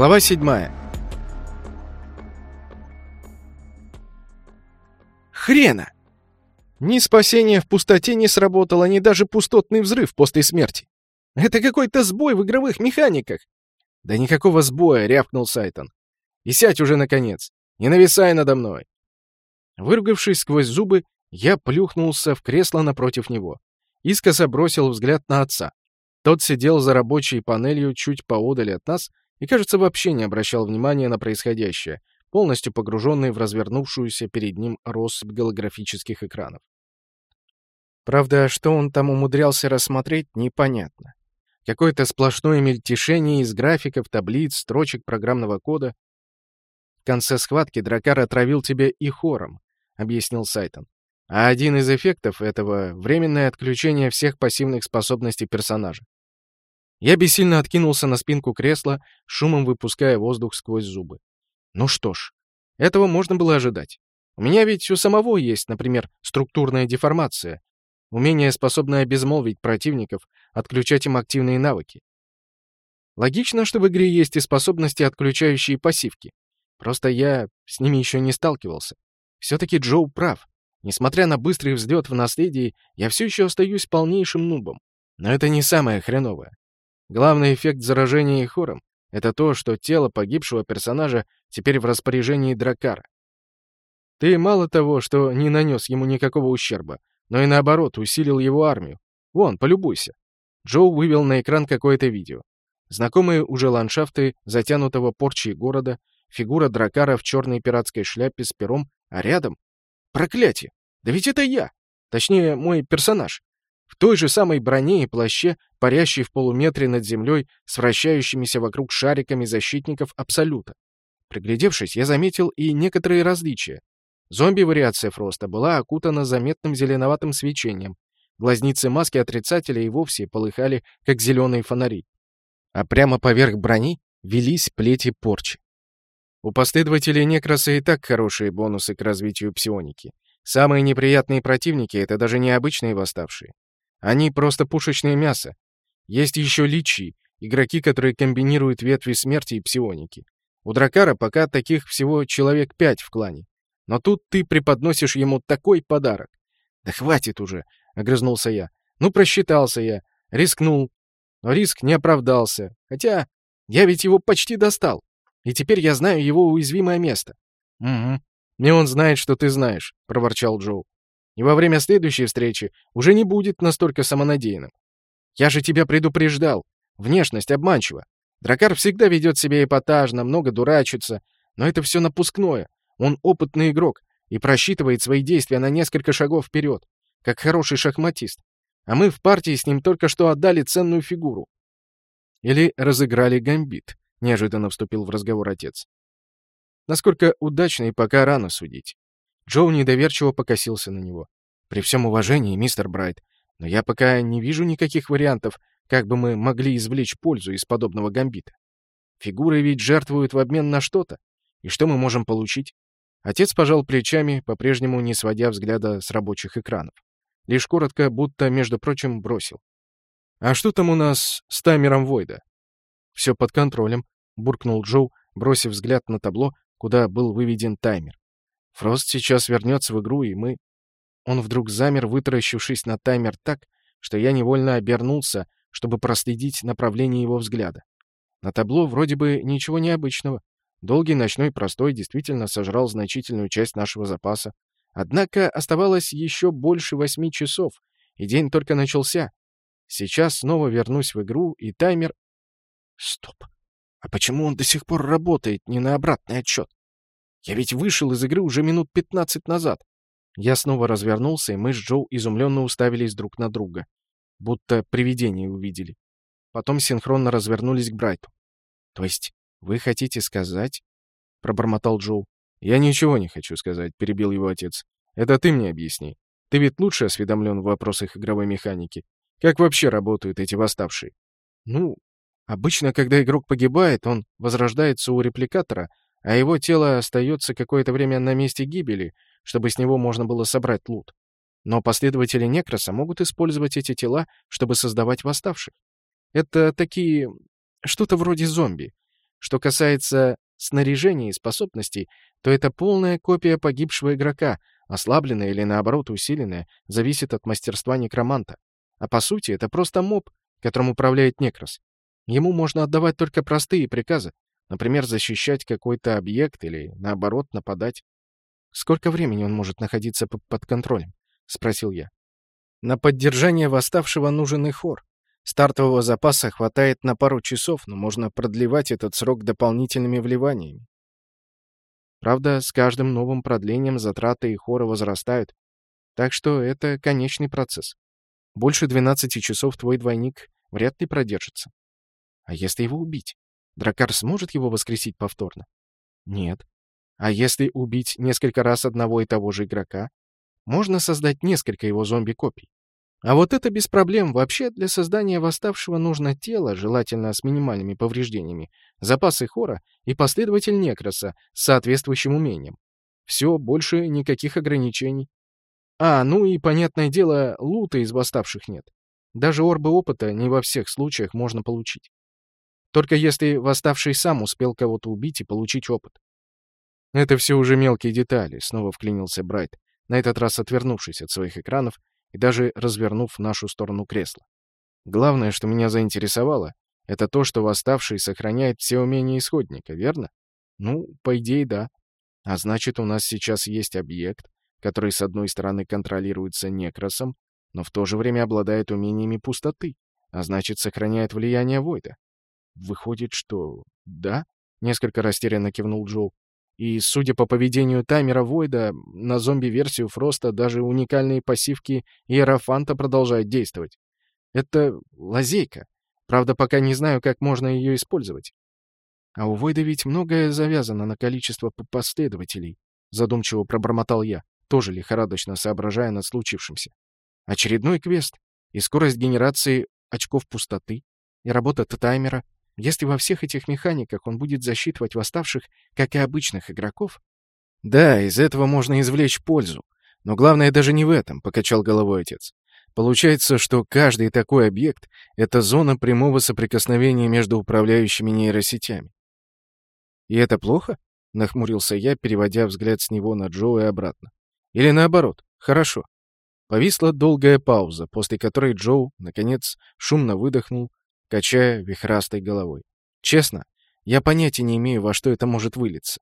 Глава 7. Хрена! Ни спасение в пустоте не сработало, ни даже пустотный взрыв после смерти. Это какой-то сбой в игровых механиках. Да никакого сбоя, рявкнул Сайтон. И сядь уже, наконец. Не нависай надо мной. Выругавшись сквозь зубы, я плюхнулся в кресло напротив него. Искоса бросил взгляд на отца. Тот сидел за рабочей панелью чуть поодаль от нас и, кажется, вообще не обращал внимания на происходящее, полностью погруженный в развернувшуюся перед ним россыпь голографических экранов. Правда, что он там умудрялся рассмотреть, непонятно. Какое-то сплошное мельтешение из графиков, таблиц, строчек программного кода. В конце схватки Дракар отравил тебя и хором, объяснил Сайтон. А один из эффектов этого — временное отключение всех пассивных способностей персонажа. Я бессильно откинулся на спинку кресла, шумом выпуская воздух сквозь зубы. Ну что ж, этого можно было ожидать. У меня ведь у самого есть, например, структурная деформация, умение, способное обезмолвить противников, отключать им активные навыки. Логично, что в игре есть и способности, отключающие пассивки. Просто я с ними еще не сталкивался. Все-таки Джоу прав. Несмотря на быстрый взлет в наследии, я все еще остаюсь полнейшим нубом. Но это не самое хреновое. Главный эффект заражения хором — это то, что тело погибшего персонажа теперь в распоряжении Дракара. Ты мало того, что не нанес ему никакого ущерба, но и наоборот усилил его армию. Вон, полюбуйся. Джоу вывел на экран какое-то видео. Знакомые уже ландшафты затянутого порчей города, фигура Дракара в черной пиратской шляпе с пером, а рядом... Проклятие! Да ведь это я! Точнее, мой персонаж в той же самой броне и плаще, парящий в полуметре над землей с вращающимися вокруг шариками защитников Абсолюта. Приглядевшись, я заметил и некоторые различия. Зомби-вариация Фроста была окутана заметным зеленоватым свечением. Глазницы маски отрицателя и вовсе полыхали, как зеленые фонари. А прямо поверх брони велись плети порчи. У последователей Некроса и так хорошие бонусы к развитию псионики. Самые неприятные противники — это даже не обычные восставшие. Они просто пушечное мясо. Есть еще личи, игроки, которые комбинируют ветви смерти и псионики. У Дракара пока таких всего человек пять в клане. Но тут ты преподносишь ему такой подарок. «Да хватит уже!» — огрызнулся я. «Ну, просчитался я. Рискнул. Но риск не оправдался. Хотя я ведь его почти достал. И теперь я знаю его уязвимое место». «Угу. И он знает, что ты знаешь», — проворчал Джоу и во время следующей встречи уже не будет настолько самонадеянным. Я же тебя предупреждал. Внешность обманчива. Дракар всегда ведет себя эпатажно, много дурачится, но это все напускное. Он опытный игрок и просчитывает свои действия на несколько шагов вперед, как хороший шахматист. А мы в партии с ним только что отдали ценную фигуру. Или разыграли гамбит, неожиданно вступил в разговор отец. Насколько удачный, пока рано судить. Джоу недоверчиво покосился на него. «При всем уважении, мистер Брайт, но я пока не вижу никаких вариантов, как бы мы могли извлечь пользу из подобного гамбита. Фигуры ведь жертвуют в обмен на что-то. И что мы можем получить?» Отец пожал плечами, по-прежнему не сводя взгляда с рабочих экранов. Лишь коротко, будто, между прочим, бросил. «А что там у нас с таймером Войда?» «Все под контролем», — буркнул Джоу, бросив взгляд на табло, куда был выведен таймер. Фрост сейчас вернется в игру, и мы... Он вдруг замер, вытаращившись на таймер так, что я невольно обернулся, чтобы проследить направление его взгляда. На табло вроде бы ничего необычного. Долгий ночной простой действительно сожрал значительную часть нашего запаса. Однако оставалось еще больше восьми часов, и день только начался. Сейчас снова вернусь в игру, и таймер... Стоп. А почему он до сих пор работает не на обратный отчет? Я ведь вышел из игры уже минут пятнадцать назад. Я снова развернулся, и мы с Джоу изумленно уставились друг на друга. Будто привидение увидели. Потом синхронно развернулись к Брайту. «То есть вы хотите сказать...» — пробормотал Джоу. «Я ничего не хочу сказать», — перебил его отец. «Это ты мне объясни. Ты ведь лучше осведомлен в вопросах игровой механики. Как вообще работают эти восставшие?» «Ну, обычно, когда игрок погибает, он возрождается у репликатора, а его тело остается какое-то время на месте гибели, чтобы с него можно было собрать лут. Но последователи Некроса могут использовать эти тела, чтобы создавать восставших. Это такие... что-то вроде зомби. Что касается снаряжения и способностей, то это полная копия погибшего игрока, ослабленная или наоборот усиленная, зависит от мастерства некроманта. А по сути, это просто моб, которым управляет Некрос. Ему можно отдавать только простые приказы, например, защищать какой-то объект или, наоборот, нападать. «Сколько времени он может находиться под контролем?» — спросил я. «На поддержание восставшего нужен и хор. Стартового запаса хватает на пару часов, но можно продлевать этот срок дополнительными вливаниями. Правда, с каждым новым продлением затраты и хора возрастают, так что это конечный процесс. Больше 12 часов твой двойник вряд ли продержится. А если его убить? Дракар сможет его воскресить повторно? Нет. А если убить несколько раз одного и того же игрока? Можно создать несколько его зомби-копий. А вот это без проблем. Вообще, для создания восставшего нужно тело, желательно с минимальными повреждениями, запасы хора и последователь некроса с соответствующим умением. Все, больше никаких ограничений. А, ну и, понятное дело, лута из восставших нет. Даже орбы опыта не во всех случаях можно получить. Только если восставший сам успел кого-то убить и получить опыт. Это все уже мелкие детали, снова вклинился Брайт, на этот раз отвернувшись от своих экранов и даже развернув нашу сторону кресло. Главное, что меня заинтересовало, это то, что восставший сохраняет все умения исходника, верно? Ну, по идее, да. А значит, у нас сейчас есть объект, который, с одной стороны, контролируется некросом, но в то же время обладает умениями пустоты, а значит, сохраняет влияние Войда. Выходит, что... да? Несколько растерянно кивнул Джоу. И, судя по поведению таймера Войда, на зомби-версию Фроста даже уникальные пассивки Иерофанта продолжают действовать. Это лазейка. Правда, пока не знаю, как можно ее использовать. А у Войда ведь многое завязано на количество последователей, задумчиво пробормотал я, тоже лихорадочно соображая над случившимся. Очередной квест и скорость генерации очков пустоты, и работа таймера, если во всех этих механиках он будет засчитывать восставших, как и обычных игроков... Да, из этого можно извлечь пользу. Но главное даже не в этом, — покачал головой отец. Получается, что каждый такой объект — это зона прямого соприкосновения между управляющими нейросетями. «И это плохо?» — нахмурился я, переводя взгляд с него на Джо и обратно. «Или наоборот? Хорошо». Повисла долгая пауза, после которой Джоу, наконец, шумно выдохнул, качая вихрастой головой. «Честно, я понятия не имею, во что это может вылиться».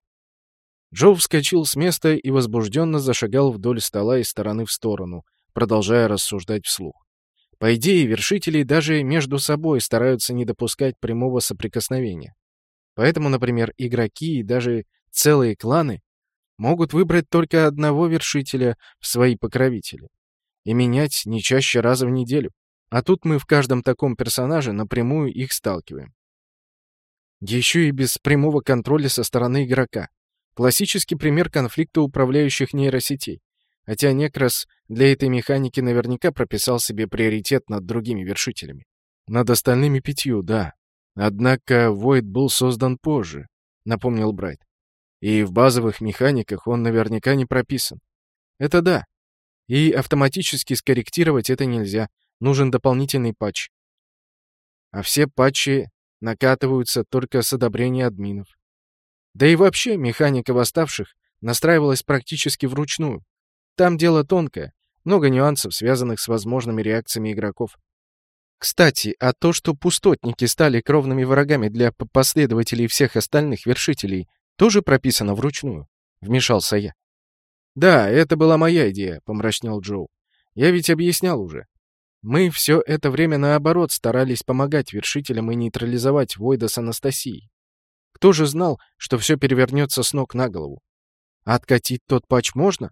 Джо вскочил с места и возбужденно зашагал вдоль стола из стороны в сторону, продолжая рассуждать вслух. По идее, вершители даже между собой стараются не допускать прямого соприкосновения. Поэтому, например, игроки и даже целые кланы могут выбрать только одного вершителя в свои покровители и менять не чаще раза в неделю. А тут мы в каждом таком персонаже напрямую их сталкиваем. Еще и без прямого контроля со стороны игрока. Классический пример конфликта управляющих нейросетей. Хотя Некрас для этой механики наверняка прописал себе приоритет над другими вершителями. Над остальными пятью, да. Однако Void был создан позже, напомнил Брайт. И в базовых механиках он наверняка не прописан. Это да. И автоматически скорректировать это нельзя, нужен дополнительный патч. А все патчи накатываются только с одобрения админов. Да и вообще механика восставших настраивалась практически вручную. Там дело тонкое, много нюансов, связанных с возможными реакциями игроков. Кстати, а то, что пустотники стали кровными врагами для последователей всех остальных вершителей, тоже прописано вручную, вмешался я. Да, это была моя идея, помрачнел Джоу. Я ведь объяснял уже. Мы все это время, наоборот, старались помогать вершителям и нейтрализовать Войда с Анастасией. Кто же знал, что все перевернется с ног на голову? А откатить тот патч можно?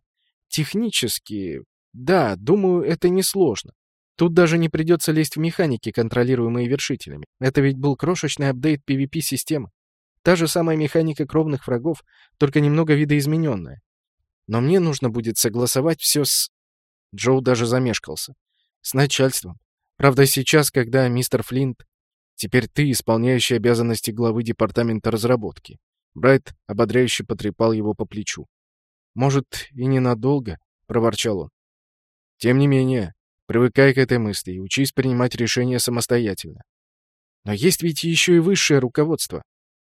Технически, да, думаю, это несложно. Тут даже не придется лезть в механики, контролируемые вершителями. Это ведь был крошечный апдейт PvP-системы. Та же самая механика кровных врагов, только немного видоизмененная. Но мне нужно будет согласовать все с... Джоу даже замешкался. С начальством. Правда, сейчас, когда мистер Флинт... Теперь ты, исполняющий обязанности главы департамента разработки. Брайт ободряюще потрепал его по плечу. «Может, и ненадолго», — проворчал он. «Тем не менее, привыкай к этой мысли и учись принимать решения самостоятельно. Но есть ведь еще и высшее руководство.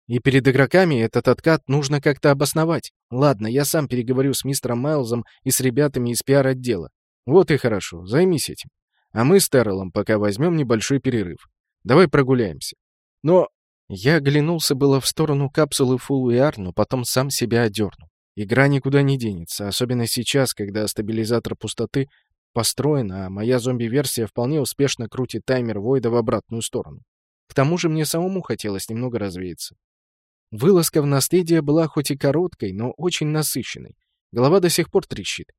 И перед игроками этот откат нужно как-то обосновать. Ладно, я сам переговорю с мистером Майлзом и с ребятами из пиар-отдела. Вот и хорошо, займись этим. А мы с Террелом пока возьмем небольшой перерыв. Давай прогуляемся. Но я оглянулся было в сторону капсулы VR, но потом сам себя одернул. Игра никуда не денется, особенно сейчас, когда стабилизатор пустоты построен, а моя зомби-версия вполне успешно крутит таймер Войда в обратную сторону. К тому же мне самому хотелось немного развеяться. Вылазка в наследие была хоть и короткой, но очень насыщенной. Голова до сих пор трещит.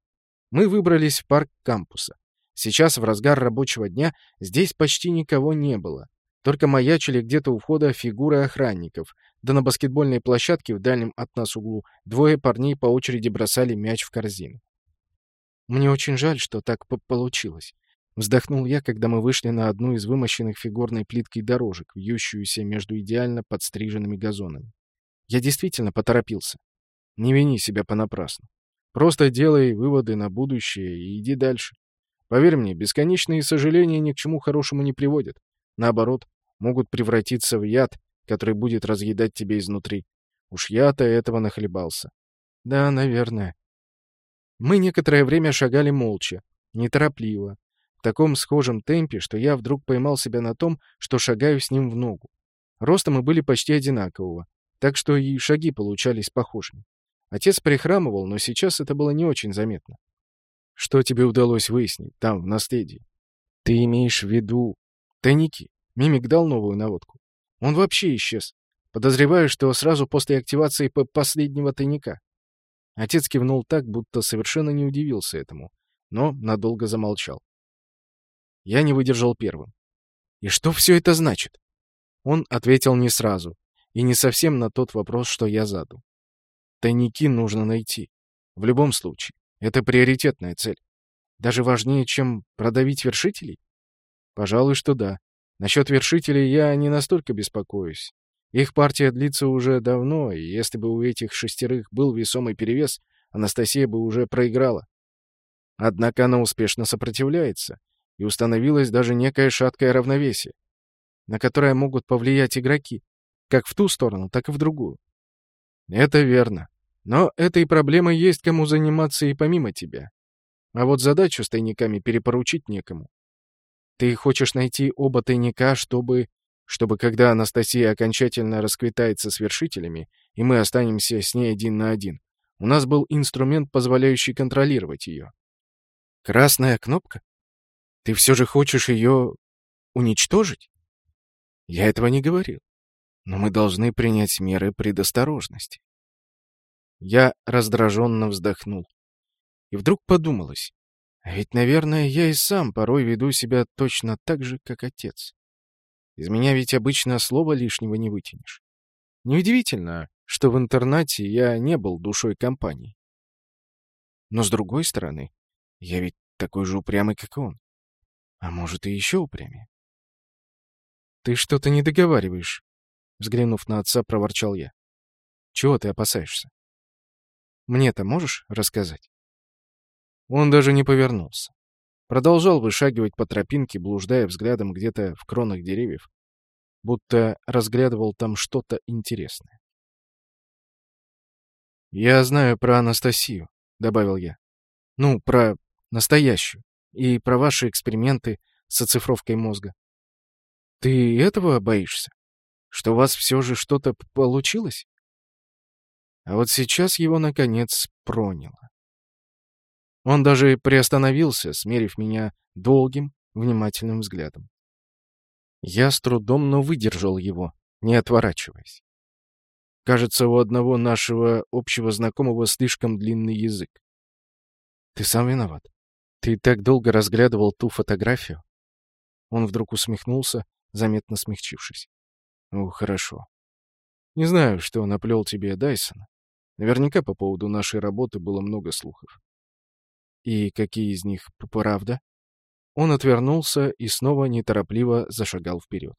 Мы выбрались в парк кампуса. Сейчас, в разгар рабочего дня, здесь почти никого не было. Только маячили где-то у входа фигуры охранников, да на баскетбольной площадке в дальнем от нас углу двое парней по очереди бросали мяч в корзину. «Мне очень жаль, что так получилось», — вздохнул я, когда мы вышли на одну из вымощенных фигурной плиткой дорожек, вьющуюся между идеально подстриженными газонами. Я действительно поторопился. Не вини себя понапрасну. Просто делай выводы на будущее и иди дальше. Поверь мне, бесконечные сожаления ни к чему хорошему не приводят. Наоборот, могут превратиться в яд, который будет разъедать тебя изнутри. Уж я-то этого нахлебался. Да, наверное. Мы некоторое время шагали молча, неторопливо, в таком схожем темпе, что я вдруг поймал себя на том, что шагаю с ним в ногу. Ростом мы были почти одинакового, так что и шаги получались похожими. Отец прихрамывал, но сейчас это было не очень заметно. Что тебе удалось выяснить там, в наследии? Ты имеешь в виду тайники? Мимик дал новую наводку. Он вообще исчез. Подозреваю, что сразу после активации последнего тайника. Отец кивнул так, будто совершенно не удивился этому, но надолго замолчал. Я не выдержал первым. «И что все это значит?» Он ответил не сразу, и не совсем на тот вопрос, что я задал. Тайники нужно найти. В любом случае. Это приоритетная цель. Даже важнее, чем продавить вершителей? Пожалуй, что да. Насчет вершителей я не настолько беспокоюсь. Их партия длится уже давно, и если бы у этих шестерых был весомый перевес, Анастасия бы уже проиграла. Однако она успешно сопротивляется, и установилось даже некое шаткое равновесие, на которое могут повлиять игроки, как в ту сторону, так и в другую. Это верно. Но этой проблемой есть кому заниматься и помимо тебя. А вот задачу с тайниками перепоручить некому. Ты хочешь найти оба тайника, чтобы... Чтобы когда Анастасия окончательно расквитается с вершителями, и мы останемся с ней один на один, у нас был инструмент, позволяющий контролировать ее. Красная кнопка? Ты все же хочешь ее уничтожить? Я этого не говорил но мы должны принять меры предосторожности. Я раздраженно вздохнул. И вдруг подумалось, а ведь, наверное, я и сам порой веду себя точно так же, как отец. Из меня ведь обычно слова лишнего не вытянешь. Неудивительно, что в интернате я не был душой компании. Но, с другой стороны, я ведь такой же упрямый, как он. А может, и еще упрямее. «Ты что-то не договариваешь», Взглянув на отца, проворчал я. «Чего ты опасаешься? Мне-то можешь рассказать?» Он даже не повернулся. Продолжал вышагивать по тропинке, блуждая взглядом где-то в кронах деревьев, будто разглядывал там что-то интересное. «Я знаю про Анастасию», — добавил я. «Ну, про настоящую. И про ваши эксперименты с оцифровкой мозга. Ты этого боишься?» что у вас все же что-то получилось? А вот сейчас его, наконец, проняло. Он даже приостановился, смерив меня долгим, внимательным взглядом. Я с трудом, но выдержал его, не отворачиваясь. Кажется, у одного нашего общего знакомого слишком длинный язык. Ты сам виноват. Ты так долго разглядывал ту фотографию. Он вдруг усмехнулся, заметно смягчившись. Ну, хорошо. Не знаю, что наплел тебе Дайсон. Наверняка по поводу нашей работы было много слухов. И какие из них правда? Он отвернулся и снова неторопливо зашагал вперед.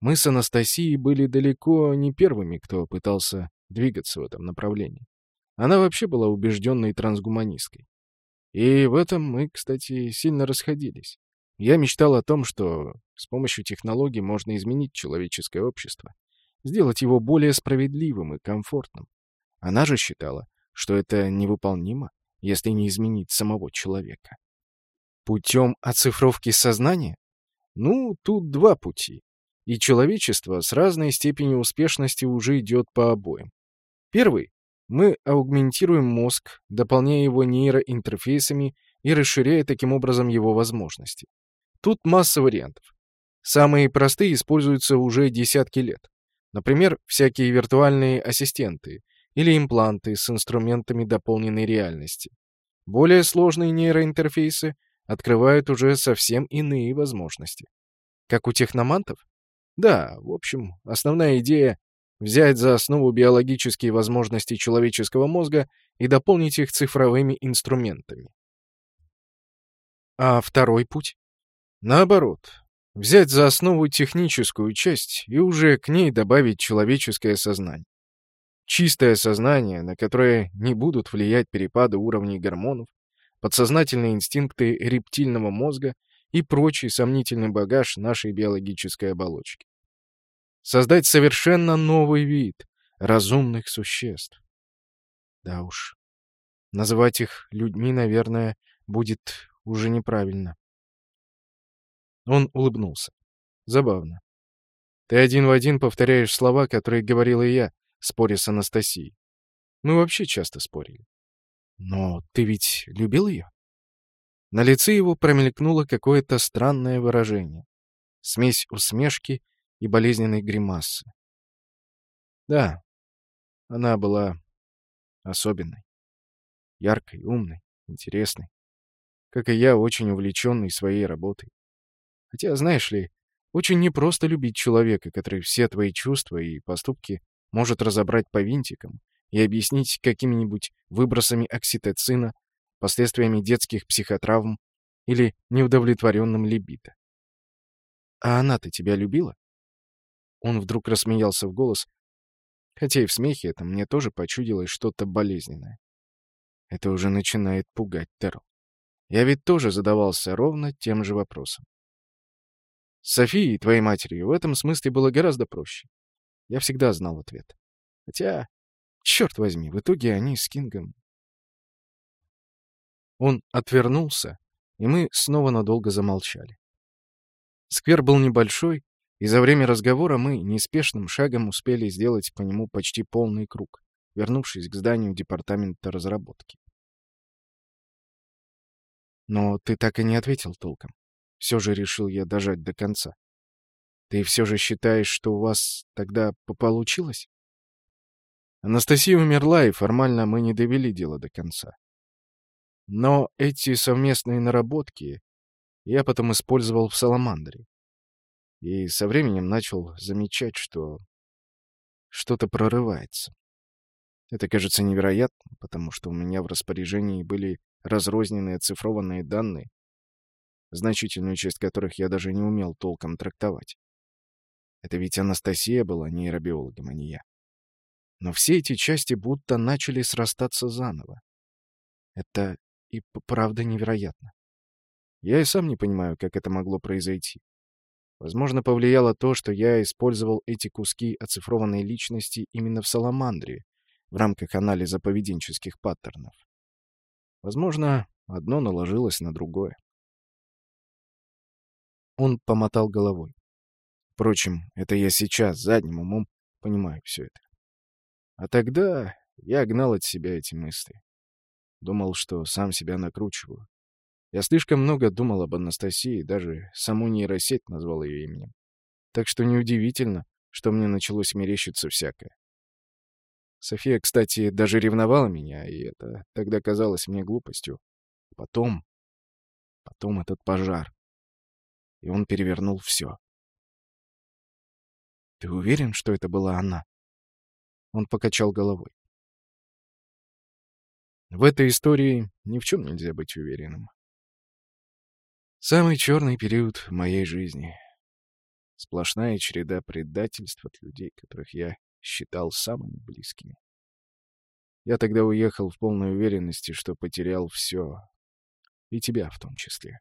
Мы с Анастасией были далеко не первыми, кто пытался двигаться в этом направлении. Она вообще была убежденной трансгуманисткой. И в этом мы, кстати, сильно расходились. Я мечтал о том, что с помощью технологий можно изменить человеческое общество. сделать его более справедливым и комфортным. Она же считала, что это невыполнимо, если не изменить самого человека. Путем оцифровки сознания? Ну, тут два пути. И человечество с разной степенью успешности уже идет по обоим. Первый. Мы аугментируем мозг, дополняя его нейроинтерфейсами и расширяя таким образом его возможности. Тут масса вариантов. Самые простые используются уже десятки лет. Например, всякие виртуальные ассистенты или импланты с инструментами дополненной реальности. Более сложные нейроинтерфейсы открывают уже совсем иные возможности. Как у техномантов? Да, в общем, основная идея — взять за основу биологические возможности человеческого мозга и дополнить их цифровыми инструментами. А второй путь? Наоборот, взять за основу техническую часть и уже к ней добавить человеческое сознание. Чистое сознание, на которое не будут влиять перепады уровней гормонов, подсознательные инстинкты рептильного мозга и прочий сомнительный багаж нашей биологической оболочки. Создать совершенно новый вид разумных существ. Да уж, называть их людьми, наверное, будет уже неправильно. Он улыбнулся. Забавно. Ты один в один повторяешь слова, которые говорила и я, споря с Анастасией. Мы вообще часто спорили. Но ты ведь любил ее? На лице его промелькнуло какое-то странное выражение. Смесь усмешки и болезненной гримасы. Да, она была особенной. Яркой, умной, интересной. Как и я, очень увлеченный своей работой. Хотя, знаешь ли, очень непросто любить человека, который все твои чувства и поступки может разобрать по винтикам и объяснить какими-нибудь выбросами окситоцина, последствиями детских психотравм или неудовлетворенным либидо. «А она-то тебя любила?» Он вдруг рассмеялся в голос, хотя и в смехе это мне тоже почудилось что-то болезненное. Это уже начинает пугать Терл. Я ведь тоже задавался ровно тем же вопросом. С Софией, твоей матерью, в этом смысле было гораздо проще. Я всегда знал ответ. Хотя, черт возьми, в итоге они с Кингом он отвернулся, и мы снова надолго замолчали. Сквер был небольшой, и за время разговора мы неспешным шагом успели сделать по нему почти полный круг, вернувшись к зданию департамента разработки. Но ты так и не ответил толком. Все же решил я дожать до конца. Ты все же считаешь, что у вас тогда получилось? Анастасия умерла, и формально мы не довели дело до конца. Но эти совместные наработки я потом использовал в Саламандре. И со временем начал замечать, что что-то прорывается. Это кажется невероятным, потому что у меня в распоряжении были разрозненные оцифрованные данные, значительную часть которых я даже не умел толком трактовать. Это ведь Анастасия была нейробиологом, а не я. Но все эти части будто начали срастаться заново. Это и правда невероятно. Я и сам не понимаю, как это могло произойти. Возможно, повлияло то, что я использовал эти куски оцифрованной личности именно в Саламандре, в рамках анализа поведенческих паттернов. Возможно, одно наложилось на другое. Он помотал головой. Впрочем, это я сейчас задним умом понимаю все это. А тогда я гнал от себя эти мысли. Думал, что сам себя накручиваю. Я слишком много думал об Анастасии, даже саму нейросеть назвал ее именем. Так что неудивительно, что мне началось мерещиться всякое. София, кстати, даже ревновала меня, и это тогда казалось мне глупостью. Потом... Потом этот пожар. И он перевернул все. «Ты уверен, что это была она?» Он покачал головой. В этой истории ни в чем нельзя быть уверенным. Самый черный период в моей жизни. Сплошная череда предательств от людей, которых я считал самыми близкими. Я тогда уехал в полной уверенности, что потерял все. И тебя в том числе.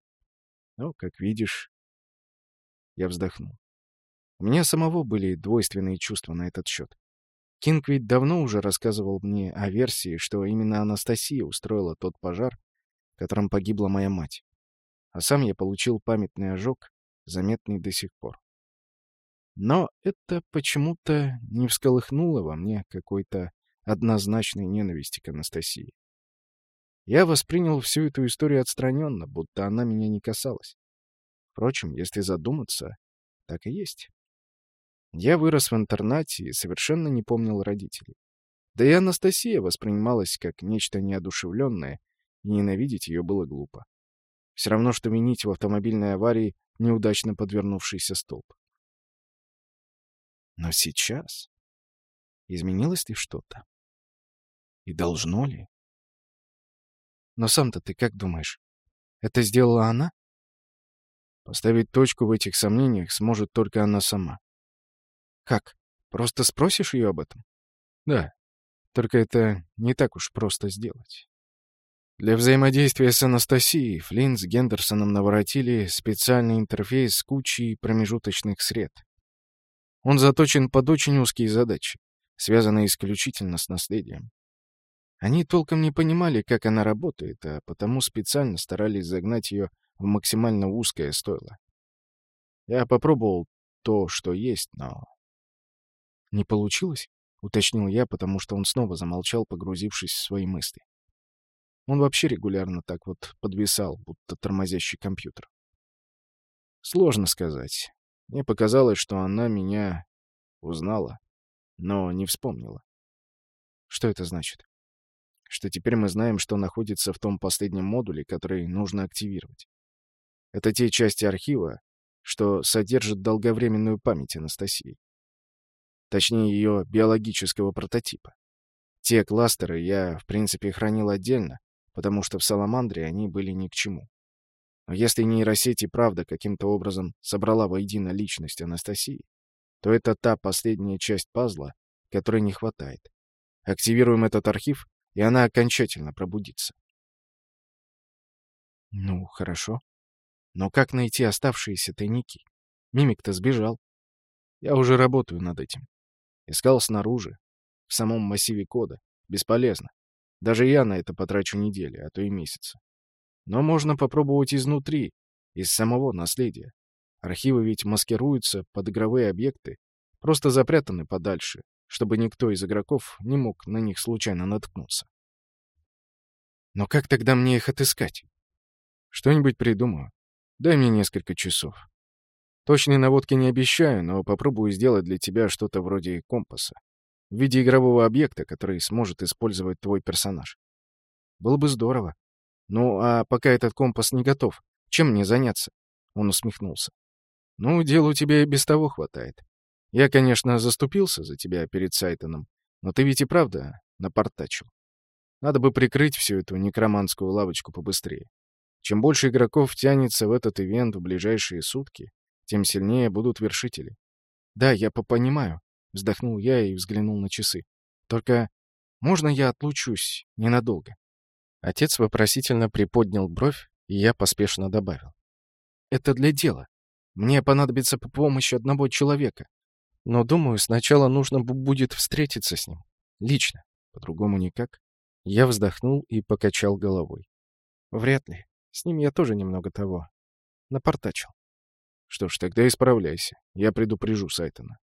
Но, как видишь, я вздохнул. У меня самого были двойственные чувства на этот счет. Кинг ведь давно уже рассказывал мне о версии, что именно Анастасия устроила тот пожар, в котором погибла моя мать. А сам я получил памятный ожог, заметный до сих пор. Но это почему-то не всколыхнуло во мне какой-то однозначной ненависти к Анастасии. Я воспринял всю эту историю отстраненно, будто она меня не касалась. Впрочем, если задуматься, так и есть. Я вырос в интернате и совершенно не помнил родителей. Да и Анастасия воспринималась как нечто неодушевленное, и ненавидеть ее было глупо. Все равно, что винить в автомобильной аварии неудачно подвернувшийся столб. Но сейчас изменилось ли что-то? И должно ли? Но сам-то ты как думаешь? Это сделала она? Поставить точку в этих сомнениях сможет только она сама. Как? Просто спросишь ее об этом? Да. Только это не так уж просто сделать. Для взаимодействия с Анастасией Флинн с Гендерсоном наворотили специальный интерфейс с кучей промежуточных сред. Он заточен под очень узкие задачи, связанные исключительно с наследием. Они толком не понимали, как она работает, а потому специально старались загнать ее в максимально узкое стойло. Я попробовал то, что есть, но... «Не получилось?» — уточнил я, потому что он снова замолчал, погрузившись в свои мысли. Он вообще регулярно так вот подвисал, будто тормозящий компьютер. Сложно сказать. Мне показалось, что она меня узнала, но не вспомнила. Что это значит? Что теперь мы знаем, что находится в том последнем модуле, который нужно активировать. Это те части архива, что содержат долговременную память Анастасии. Точнее, ее биологического прототипа. Те кластеры я, в принципе, хранил отдельно, потому что в Саламандре они были ни к чему. Но если нейросеть и правда каким-то образом собрала воедино личность Анастасии, то это та последняя часть пазла, которой не хватает. Активируем этот архив, и она окончательно пробудится. Ну, хорошо. Но как найти оставшиеся тайники? Мимик-то сбежал. Я уже работаю над этим. Искал снаружи, в самом массиве кода. Бесполезно. Даже я на это потрачу недели, а то и месяцы. Но можно попробовать изнутри, из самого наследия. Архивы ведь маскируются под игровые объекты, просто запрятаны подальше, чтобы никто из игроков не мог на них случайно наткнуться. Но как тогда мне их отыскать? Что-нибудь придумаю. Дай мне несколько часов. Точной наводки не обещаю, но попробую сделать для тебя что-то вроде компаса в виде игрового объекта, который сможет использовать твой персонаж. Было бы здорово. Ну, а пока этот компас не готов, чем мне заняться? Он усмехнулся. Ну, дел у тебя и без того хватает. Я, конечно, заступился за тебя перед Сайтоном, но ты ведь и правда напортачил. Надо бы прикрыть всю эту некроманскую лавочку побыстрее. Чем больше игроков тянется в этот ивент в ближайшие сутки, тем сильнее будут вершители. Да, я понимаю, Вздохнул я и взглянул на часы. Только можно я отлучусь ненадолго? Отец вопросительно приподнял бровь, и я поспешно добавил. Это для дела. Мне понадобится помощь одного человека. Но, думаю, сначала нужно будет встретиться с ним. Лично. По-другому никак. Я вздохнул и покачал головой. Вряд ли. С ним я тоже немного того. Напортачил. Что ж, тогда исправляйся. Я предупрежу Сайтона.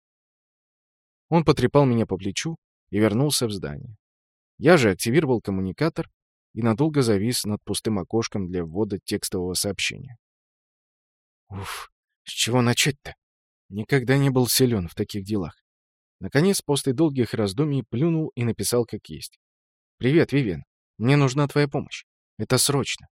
Он потрепал меня по плечу и вернулся в здание. Я же активировал коммуникатор и надолго завис над пустым окошком для ввода текстового сообщения. Уф, с чего начать-то? Никогда не был силен в таких делах. Наконец, после долгих раздумий, плюнул и написал как есть. «Привет, Вивен. Мне нужна твоя помощь. Это срочно.